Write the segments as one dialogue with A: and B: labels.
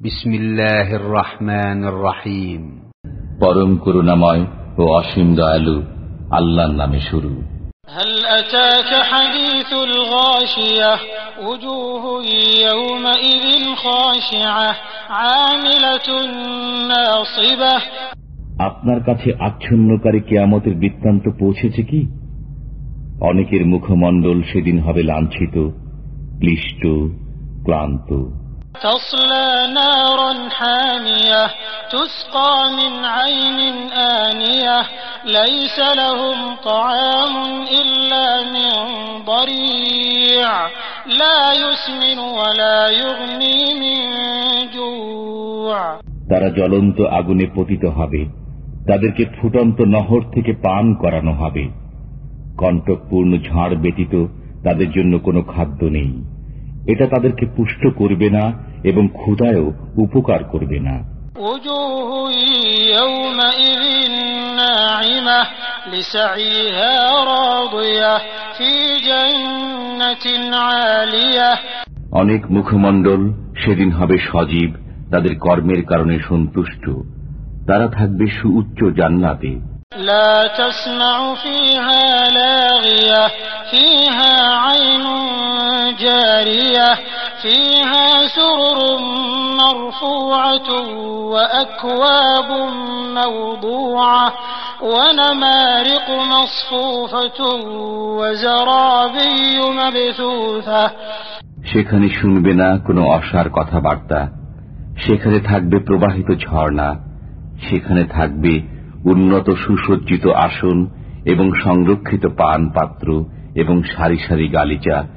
A: بسم الله الرحمن الرحيم
B: পরম করুণাময় ও অসীম দয়ালু আল্লাহর নামে শুরু
C: هل أتاك حديث الغاشية وجوه يومئذ خاشعة عاملة ناصبة
B: আপনার কাছে আচ্ছন্নকারী কেয়ামতের বৃত্তান্ত পৌঁছেছে কি অনেকের মুখমণ্ডল সেদিন হবে লাঞ্ছিত ক্লিষ্ট ক্লান্ত
C: تصلى نارا حامية تسقى من عين آنية ليس لهم طعام إلا من ضريع لا يسمن ولا يغني من جوع
B: তারা জ্বলন্ত আগুনে পতিত হবে তাদেরকে ফুটন্ত নহর থেকে পান করানো হবে কণ্টকপূর্ণ ঝাড় ব্যতীত তাদের জন্য কোনো খাদ্য নেই এটা তাদেরকে পুষ্ট করবে না এবং ক্ষুদায়ও উপকার করবে না। অনেক মুখমণ্ডল সেদিন হবে সজীব তাদের কর্মের কারণে সন্তুষ্ট। তারা থাকবে সুউচ্চ জান্নাতে।
C: জান্নাতে فيها لاغية فيها عين جارية فيها سرر مرفوعة وأكواب موضوعة ونمارق مصفوفة وزرابي مبثوثة
B: সেখানে শুনবে না কোনো অসার কথাবার্তা সেখানে থাকবে প্রবাহিত ঝর্ণা সেখানে থাকবে উন্নত সুসজ্জিত আসন এবং সংরক্ষিত পান পাত্র এবং সারি সারি গালিচা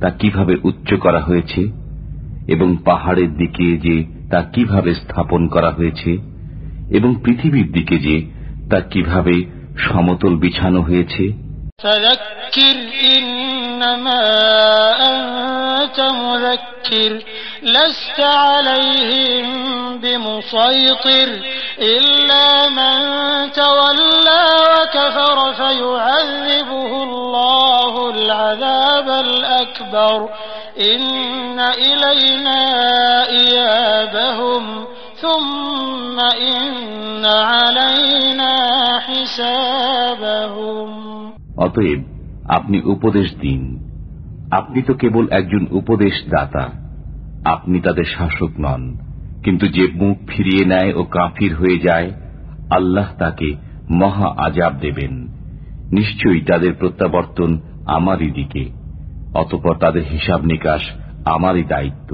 B: তা কীভাবে উচ্চ করা হয়েছে, এবং পাহাড়ের দিকে যে তা কীভাবে স্থাপন করা হয়েছে, এবং পৃথিবীর দিকে যে তা কীভাবে সমতল বিছানো হয়েছে।
C: ইল্লা الأكبر إن إلينا إيابهم ثم إن علينا حسابهم
B: অতএব আপনি উপদেশ দিন আপনি তো কেবল একজন উপদেশ দাতা আপনি তাদের শাসক নন কিন্তু যে মুখ ফিরিয়ে নেয় ও কাফির হয়ে যায় আল্লাহ তাকে মহা আজাব দেবেন নিশ্চয়ই তাদের প্রত্যাবর্তন আমারই দিকে অতপর তাদের হিসাব নিকাশ আমারই দায়িত্ব।